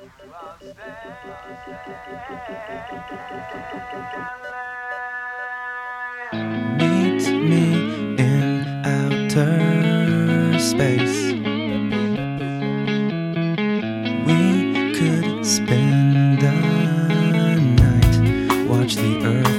Meet me in outer space. We could spend the night, watch the earth.